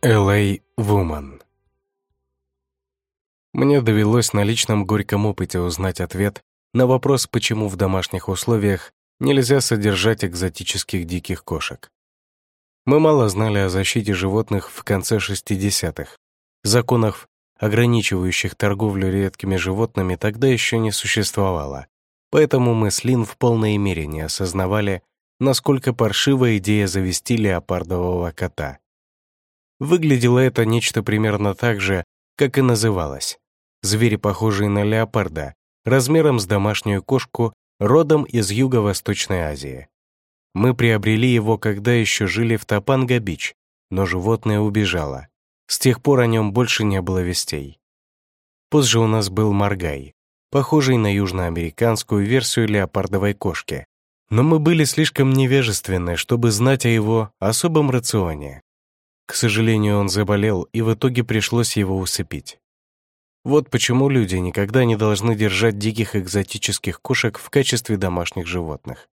Л.А. Вуман Мне довелось на личном горьком опыте узнать ответ на вопрос, почему в домашних условиях нельзя содержать экзотических диких кошек. Мы мало знали о защите животных в конце 60-х. Законов, ограничивающих торговлю редкими животными, тогда еще не существовало. Поэтому мы с Лин в полной мере не осознавали, насколько паршивая идея завести леопардового кота. Выглядело это нечто примерно так же, как и называлось. Звери, похожие на леопарда, размером с домашнюю кошку, родом из Юго-Восточной Азии. Мы приобрели его, когда еще жили в Тапанга-Бич, но животное убежало. С тех пор о нем больше не было вестей. Позже у нас был Маргай, похожий на южноамериканскую версию леопардовой кошки. Но мы были слишком невежественны, чтобы знать о его особом рационе. К сожалению, он заболел, и в итоге пришлось его усыпить. Вот почему люди никогда не должны держать диких экзотических кошек в качестве домашних животных.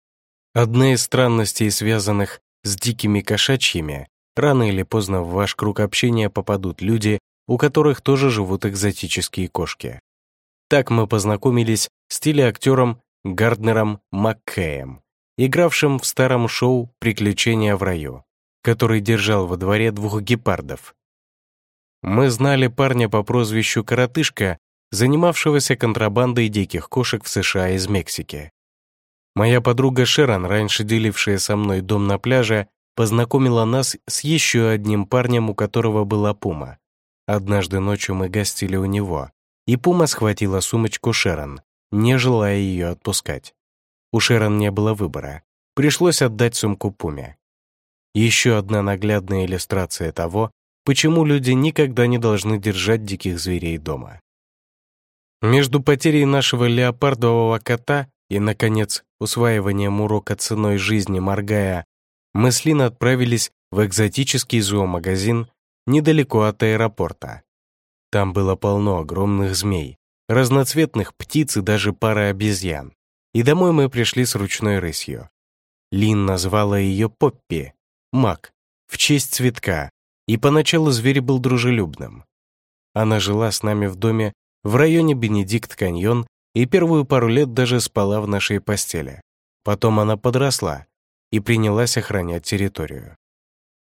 Одна из странностей, связанных с дикими кошачьими, рано или поздно в ваш круг общения попадут люди, у которых тоже живут экзотические кошки. Так мы познакомились с телеактером Гарднером Маккеем, игравшим в старом шоу «Приключения в раю» который держал во дворе двух гепардов. Мы знали парня по прозвищу Коротышка, занимавшегося контрабандой диких кошек в США из Мексики. Моя подруга Шерон, раньше делившая со мной дом на пляже, познакомила нас с еще одним парнем, у которого была пума. Однажды ночью мы гостили у него, и пума схватила сумочку Шерон, не желая ее отпускать. У Шерон не было выбора. Пришлось отдать сумку пуме. Еще одна наглядная иллюстрация того, почему люди никогда не должны держать диких зверей дома. Между потерей нашего леопардового кота и, наконец, усваиванием урока ценой жизни моргая, мы с Лин отправились в экзотический зоомагазин недалеко от аэропорта. Там было полно огромных змей, разноцветных птиц и даже пара обезьян. И домой мы пришли с ручной рысью. Лин назвала ее Поппи, Мак, в честь цветка, и поначалу зверь был дружелюбным. Она жила с нами в доме в районе Бенедикт-Каньон и первую пару лет даже спала в нашей постели. Потом она подросла и принялась охранять территорию.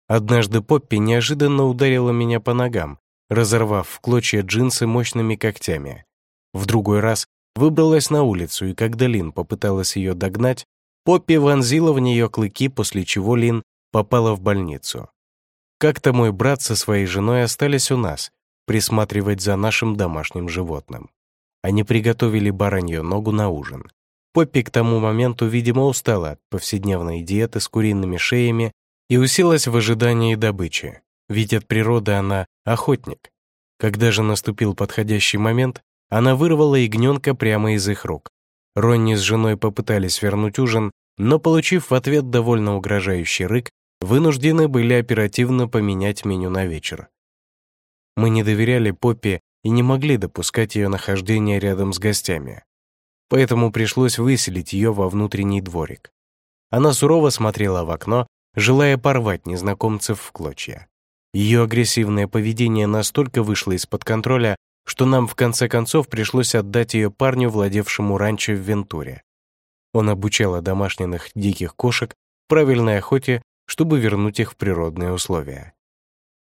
Однажды Поппи неожиданно ударила меня по ногам, разорвав в клочья джинсы мощными когтями. В другой раз выбралась на улицу, и когда Лин попыталась ее догнать, Поппи вонзила в нее клыки, после чего Лин попала в больницу. Как-то мой брат со своей женой остались у нас, присматривать за нашим домашним животным. Они приготовили баранью ногу на ужин. Поппи к тому моменту, видимо, устала от повседневной диеты с куриными шеями и уселась в ожидании добычи, ведь от природы она охотник. Когда же наступил подходящий момент, она вырвала ягненка прямо из их рук. Ронни с женой попытались вернуть ужин, но, получив в ответ довольно угрожающий рык, вынуждены были оперативно поменять меню на вечер. Мы не доверяли Поппи и не могли допускать ее нахождение рядом с гостями. Поэтому пришлось выселить ее во внутренний дворик. Она сурово смотрела в окно, желая порвать незнакомцев в клочья. Ее агрессивное поведение настолько вышло из-под контроля, что нам в конце концов пришлось отдать ее парню, владевшему ранчо в Вентуре. Он обучал домашних диких кошек правильной охоте чтобы вернуть их в природные условия.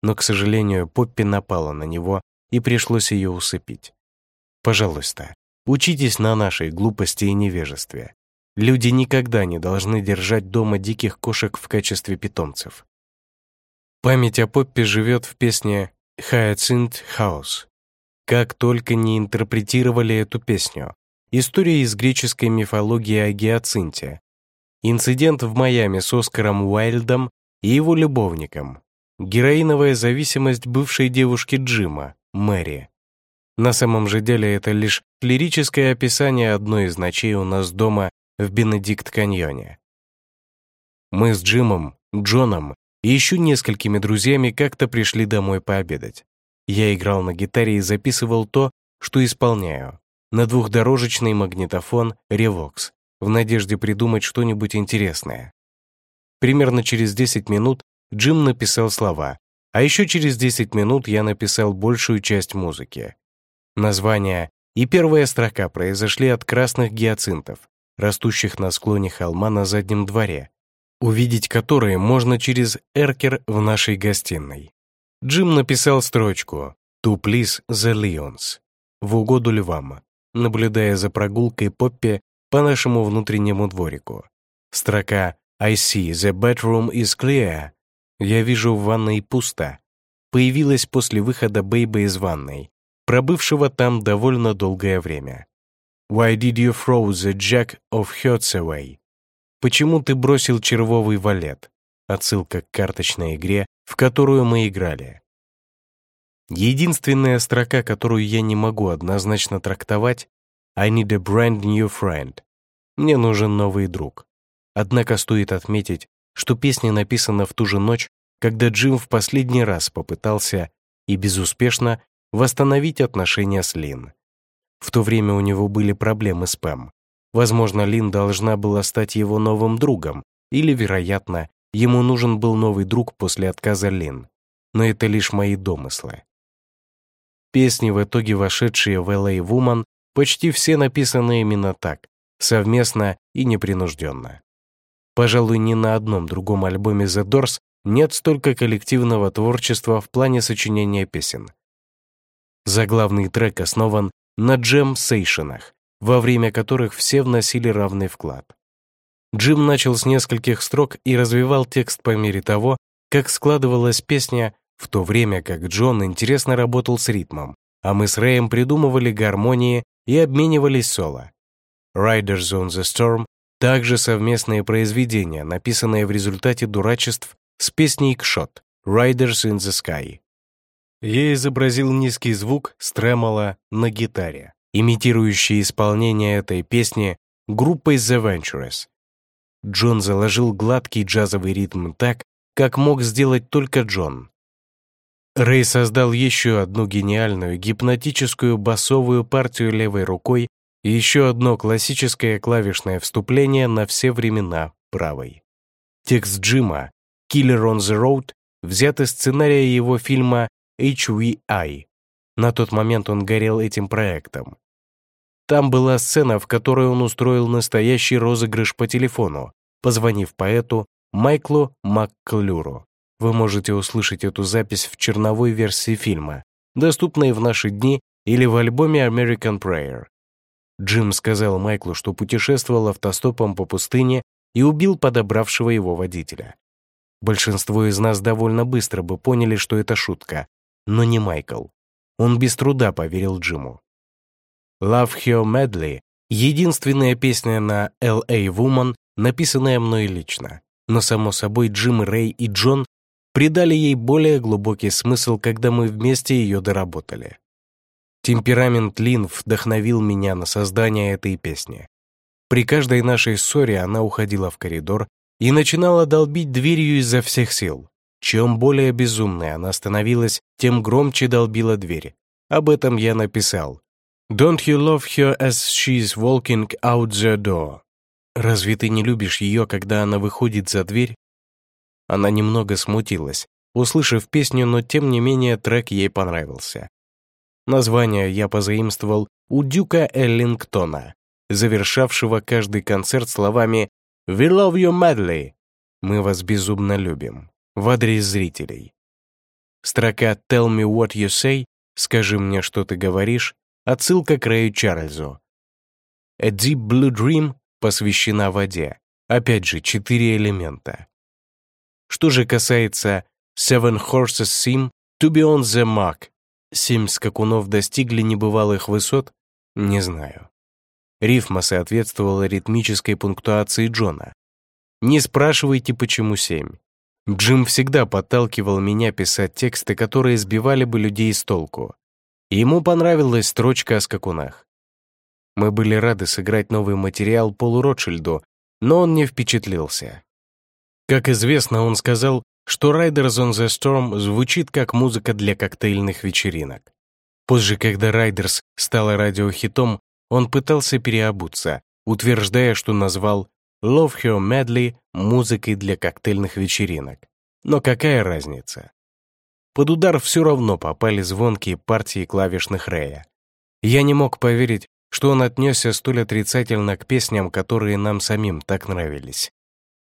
Но, к сожалению, Поппи напала на него, и пришлось ее усыпить. Пожалуйста, учитесь на нашей глупости и невежестве. Люди никогда не должны держать дома диких кошек в качестве питомцев. Память о Поппи живет в песне «Hyacinth House». Как только не интерпретировали эту песню, история из греческой мифологии о гиацинте, Инцидент в Майами с Оскаром Уайльдом и его любовником. Героиновая зависимость бывшей девушки Джима, Мэри. На самом же деле это лишь лирическое описание одной из ночей у нас дома в Бенедикт-каньоне. Мы с Джимом, Джоном и еще несколькими друзьями как-то пришли домой пообедать. Я играл на гитаре и записывал то, что исполняю, на двухдорожечный магнитофон «Ревокс» в надежде придумать что-нибудь интересное. Примерно через 10 минут Джим написал слова А еще через 10 минут я написал большую часть музыки. Название и первая строка произошли от красных гиацинтов, растущих на склоне холма на заднем дворе, увидеть которые можно через эркер в нашей гостиной. Джим написал строчку «To please the Lions» в угоду львам, наблюдая за прогулкой Поппи по нашему внутреннему дворику. Строка «I see the bedroom is clear» «Я вижу в ванной пусто» появилась после выхода Бейба из ванной, пробывшего там довольно долгое время. «Why did you throw the jack of hearts away?» «Почему ты бросил червовый валет?» Отсылка к карточной игре, в которую мы играли. Единственная строка, которую я не могу однозначно трактовать «I need a brand new friend». Мне нужен новый друг. Однако стоит отметить, что песня написана в ту же ночь, когда Джим в последний раз попытался и безуспешно восстановить отношения с Лин. В то время у него были проблемы с Пэм. Возможно, Лин должна была стать его новым другом, или, вероятно, ему нужен был новый друг после отказа Лин. Но это лишь мои домыслы. Песни, в итоге вошедшие в LA Woman, почти все написаны именно так, совместно и непринужденно. Пожалуй, ни на одном другом альбоме The Doors нет столько коллективного творчества в плане сочинения песен. Заглавный трек основан на джем-сейшенах, во время которых все вносили равный вклад. Джим начал с нескольких строк и развивал текст по мере того, как складывалась песня, в то время как Джон интересно работал с ритмом, а мы с Рэем придумывали гармонии и обменивались соло. Riders on the Storm также совместные произведения, написанные в результате дурачеств с песней «Кшот» «Riders in the Sky». Я изобразил низкий звук с тремоло на гитаре, имитирующий исполнение этой песни группой The Ventures. Джон заложил гладкий джазовый ритм так, как мог сделать только Джон. Рэй создал еще одну гениальную гипнотическую басовую партию левой рукой и еще одно классическое клавишное вступление на все времена правой. Текст Джима «Killer on the Road» взят из сценария его фильма HVI. На тот момент он горел этим проектом. Там была сцена, в которой он устроил настоящий розыгрыш по телефону, позвонив поэту Майклу МакКлюру. Вы можете услышать эту запись в черновой версии фильма, доступной в наши дни или в альбоме American Prayer. Джим сказал Майклу, что путешествовал автостопом по пустыне и убил подобравшего его водителя. Большинство из нас довольно быстро бы поняли, что это шутка, но не Майкл. Он без труда поверил Джиму. «Love Her Madly» — единственная песня на L.A. Woman, написанная мной лично. Но, само собой, Джим, Рэй и Джон придали ей более глубокий смысл, когда мы вместе ее доработали. Темперамент Лин вдохновил меня на создание этой песни. При каждой нашей ссоре она уходила в коридор и начинала долбить дверью изо всех сил. Чем более безумной она становилась, тем громче долбила дверь. Об этом я написал. «Don't you love her as she's walking out the door?» «Разве ты не любишь ее, когда она выходит за дверь?» Она немного смутилась, услышав песню, но тем не менее трек ей понравился. Название я позаимствовал у Дюка Эллингтона, завершавшего каждый концерт словами «We love you madly» «Мы вас безумно любим» в адрес зрителей. Строка «Tell me what you say» «Скажи мне, что ты говоришь» отсылка к Рэю Чарльзу. «A Deep Blue Dream» посвящена воде. Опять же, четыре элемента. Что же касается «Seven Horses Seem to be on the mark» Семь скакунов достигли небывалых высот? Не знаю. Рифма соответствовала ритмической пунктуации Джона. Не спрашивайте, почему семь. Джим всегда подталкивал меня писать тексты, которые сбивали бы людей с толку. Ему понравилась строчка о скакунах. Мы были рады сыграть новый материал Полу Ротшильду, но он не впечатлился. Как известно, он сказал, что Riders on the Storm звучит как музыка для коктейльных вечеринок. Позже, когда Riders стала радиохитом, он пытался переобуться, утверждая, что назвал Love Her Madly музыкой для коктейльных вечеринок. Но какая разница? под удар все равно попали звонкие партии клавишных Рэя. Я не мог поверить, что он отнесся столь отрицательно к песням, которые нам самим так нравились.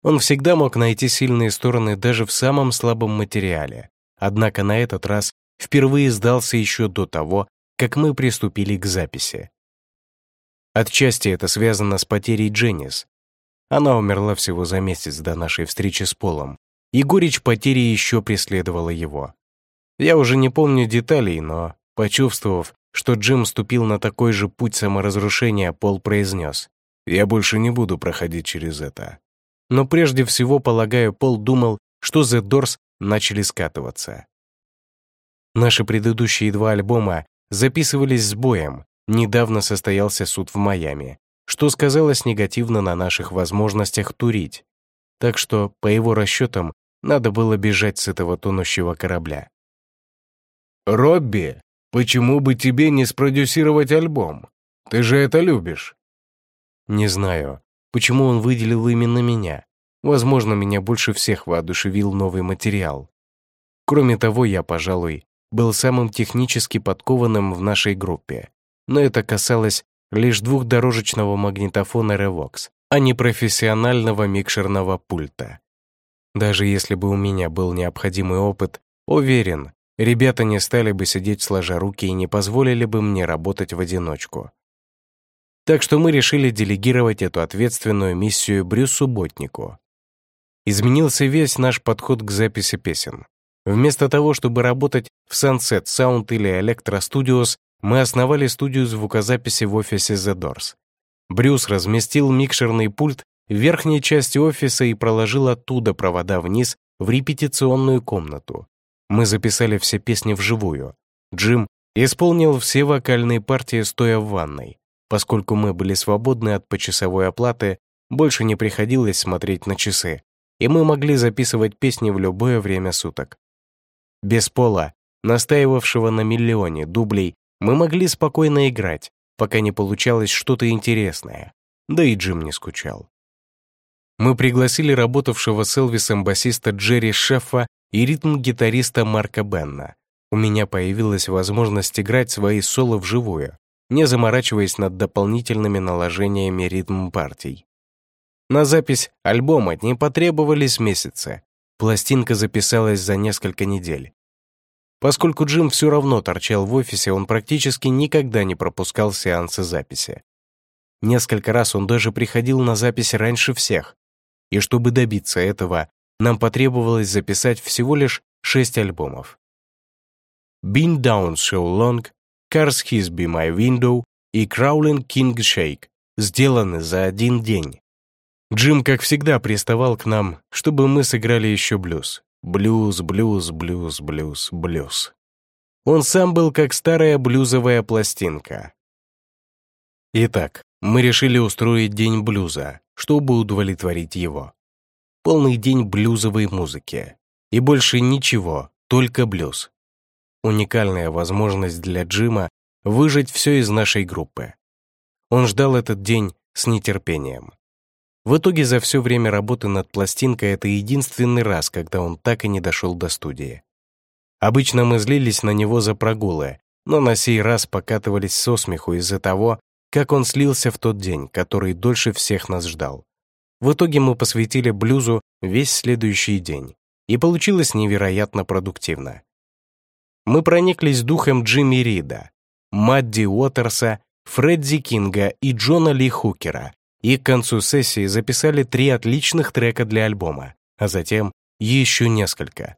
Он всегда мог найти сильные стороны даже в самом слабом материале, однако на этот раз впервые сдался еще до того, как мы приступили к записи. Отчасти это связано с потерей Дженнис. Она умерла всего за месяц до нашей встречи с Полом, и горечь потери еще преследовала его. Я уже не помню деталей, но, почувствовав, что Джим ступил на такой же путь саморазрушения, Пол произнес, «Я больше не буду проходить через это». Но прежде всего, полагаю, Пол думал, что The Doors начали скатываться. Наши предыдущие два альбома записывались с боем, недавно состоялся суд в Майами, что сказалось негативно на наших возможностях турить. Так что, по его расчетам, надо было бежать с этого тонущего корабля. «Робби, почему бы тебе не спродюсировать альбом? Ты же это любишь». Не знаю, почему он выделил именно меня. Возможно, меня больше всех воодушевил новый материал. Кроме того, я, пожалуй, был самым технически подкованным в нашей группе. Но это касалось лишь двухдорожечного магнитофона Revox, а не профессионального микшерного пульта. Даже если бы у меня был необходимый опыт, уверен, ребята не стали бы сидеть сложа руки и не позволили бы мне работать в одиночку. Так что мы решили делегировать эту ответственную миссию Брюсу Ботнику. Изменился весь наш подход к записи песен. Вместо того, чтобы работать в Sunset Sound или Electro Studios, мы основали студию звукозаписи в офисе The Doors. Брюс разместил микшерный пульт в верхней части офиса и проложил оттуда провода вниз в репетиционную комнату. Мы записали все песни вживую. Джим исполнил все вокальные партии стоя в ванной. Поскольку мы были свободны от почасовой оплаты, больше не приходилось смотреть на часы, и мы могли записывать песни в любое время суток. Без пола, настаивавшего на миллионе дублей, мы могли спокойно играть, пока не получалось что-то интересное. Да и Джим не скучал. Мы пригласили работавшего с Элвисом басиста Джерри Шеффа и ритм-гитариста Марка Бенна. У меня появилась возможность играть свои соло вживую, не заморачиваясь над дополнительными наложениями ритм-партий. На запись альбома не потребовались месяцы. Пластинка записалась за несколько недель. Поскольку Джим все равно торчал в офисе, он практически никогда не пропускал сеансы записи. Несколько раз он даже приходил на запись раньше всех, и чтобы добиться этого, нам потребовалось записать всего лишь шесть альбомов. Been Down So Long, Cars His Be My Window и Crawling King Shake сделаны за один день. Джим, как всегда, приставал к нам, чтобы мы сыграли еще блюз. Блюз, блюз, блюз, блюз, блюз. Он сам был как старая блюзовая пластинка. Итак, мы решили устроить день блюза, чтобы удовлетворить его. Полный день блюзовой музыки. И больше ничего, только блюз. Уникальная возможность для Джима выжать все из нашей группы. Он ждал этот день с нетерпением. В итоге за все время работы над пластинкой это единственный раз, когда он так и не дошел до студии. Обычно мы злились на него за прогулы, но на сей раз покатывались со смеху из-за того, как он слился в тот день, который дольше всех нас ждал. В итоге мы посвятили блюзу весь следующий день, и получилось невероятно продуктивно. Мы прониклись духом Джимми Рида, Мадди Уотерса, Фредди Кинга и Джона Ли Хукера, и к концу сессии записали три отличных трека для альбома, а затем еще несколько.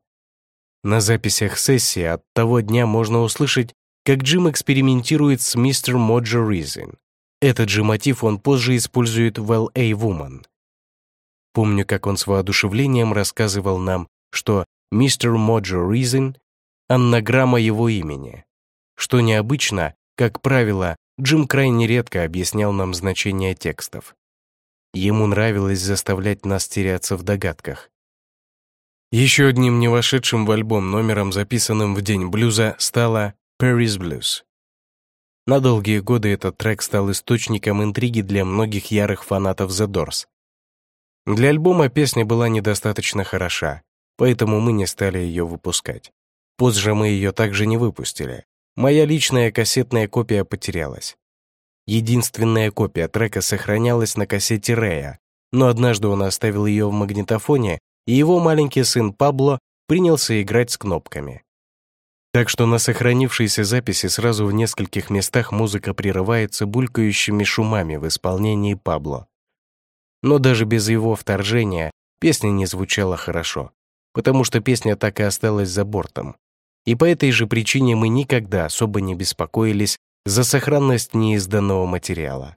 На записях сессии от того дня можно услышать как Джим экспериментирует с Mr. Mojo Reason. Этот же мотив он позже использует в L.A. Woman. Помню, как он с воодушевлением рассказывал нам, что Mr. Mojo Reason — аннаграмма его имени. Что необычно, как правило, Джим крайне редко объяснял нам значение текстов. Ему нравилось заставлять нас теряться в догадках. Еще одним не вошедшим в альбом номером, записанным в день блюза, стало Paris Blues. На долгие годы этот трек стал источником интриги для многих ярых фанатов The Doors. Для альбома песня была недостаточно хороша, поэтому мы не стали ее выпускать. Позже мы ее также не выпустили. Моя личная кассетная копия потерялась. Единственная копия трека сохранялась на кассете Рэя, но однажды он оставил ее в магнитофоне, и его маленький сын Пабло принялся играть с кнопками. Так что на сохранившейся записи сразу в нескольких местах музыка прерывается булькающими шумами в исполнении Пабло. Но даже без его вторжения песня не звучала хорошо, потому что песня так и осталась за бортом. И по этой же причине мы никогда особо не беспокоились за сохранность неизданного материала.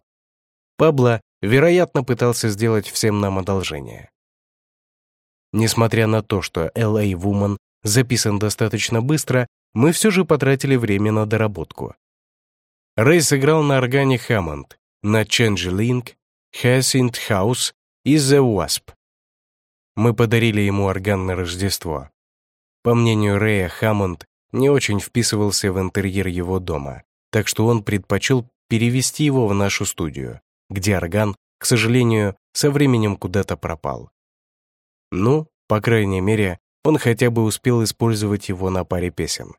Пабло, вероятно, пытался сделать всем нам одолжение. Несмотря на то, что LA Woman записан достаточно быстро, мы все же потратили время на доработку. Рэй сыграл на органе Hammond, на Changeling, Hyacinth House и The Wasp. Мы подарили ему орган на Рождество. По мнению Рэя, Хаммонд не очень вписывался в интерьер его дома, так что он предпочел перевести его в нашу студию, где орган, к сожалению, со временем куда-то пропал. Ну, по крайней мере, он хотя бы успел использовать его на паре песен.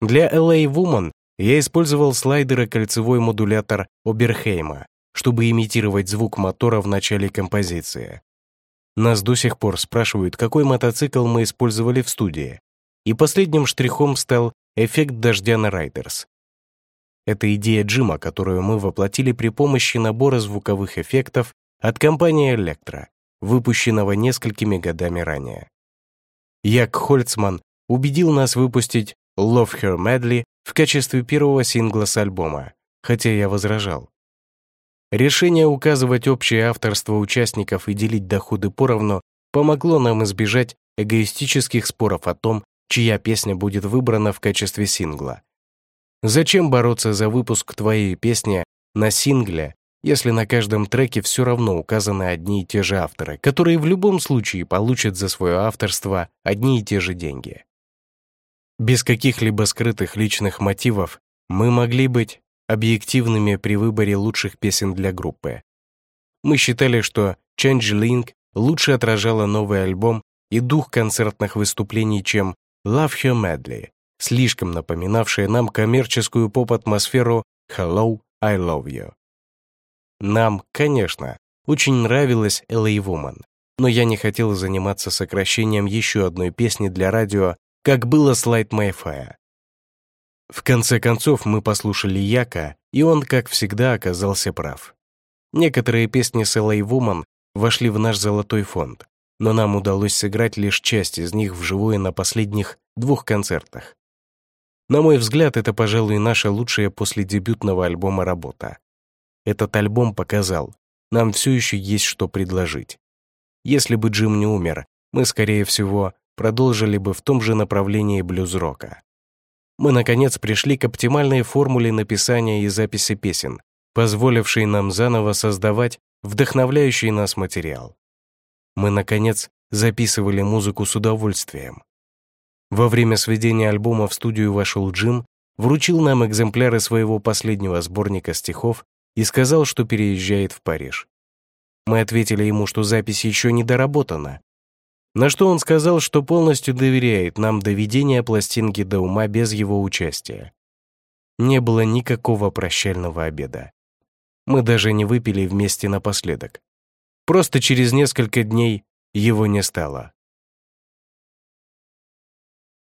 Для LA Woman я использовал слайдер и кольцевой модулятор Оберхейма, чтобы имитировать звук мотора в начале композиции. Нас до сих пор спрашивают, какой мотоцикл мы использовали в студии. И последним штрихом стал эффект дождя на Райдерс. Это идея Джима, которую мы воплотили при помощи набора звуковых эффектов от компании Electra, выпущенного несколькими годами ранее. Як Хольцман убедил нас выпустить Love Her Madly в качестве первого сингла с альбома, хотя я возражал. Решение указывать общее авторство участников и делить доходы поровну помогло нам избежать эгоистических споров о том, чья песня будет выбрана в качестве сингла. Зачем бороться за выпуск твоей песни на сингле, если на каждом треке все равно указаны одни и те же авторы, которые в любом случае получат за свое авторство одни и те же деньги? Без каких-либо скрытых личных мотивов мы могли быть объективными при выборе лучших песен для группы. Мы считали, что Changeling лучше отражала новый альбом и дух концертных выступлений, чем Love Her Madly, слишком напоминавшая нам коммерческую поп-атмосферу Hello, I Love You. Нам, конечно, очень нравилась LA Woman, но я не хотел заниматься сокращением еще одной песни для радио как было с Light My Fire. В конце концов мы послушали Яка, и он, как всегда, оказался прав. Некоторые песни с LA Woman вошли в наш золотой фонд, но нам удалось сыграть лишь часть из них вживую на последних двух концертах. На мой взгляд, это, пожалуй, наша лучшая после дебютного альбома работа. Этот альбом показал, нам все еще есть что предложить. Если бы Джим не умер, мы, скорее всего, продолжили бы в том же направлении блюз-рока. Мы, наконец, пришли к оптимальной формуле написания и записи песен, позволившей нам заново создавать вдохновляющий нас материал. Мы, наконец, записывали музыку с удовольствием. Во время сведения альбома в студию вошел Джим, вручил нам экземпляры своего последнего сборника стихов и сказал, что переезжает в Париж. Мы ответили ему, что запись еще не доработана, на что он сказал, что полностью доверяет нам доведение пластинки до ума без его участия. Не было никакого прощального обеда. Мы даже не выпили вместе напоследок. Просто через несколько дней его не стало.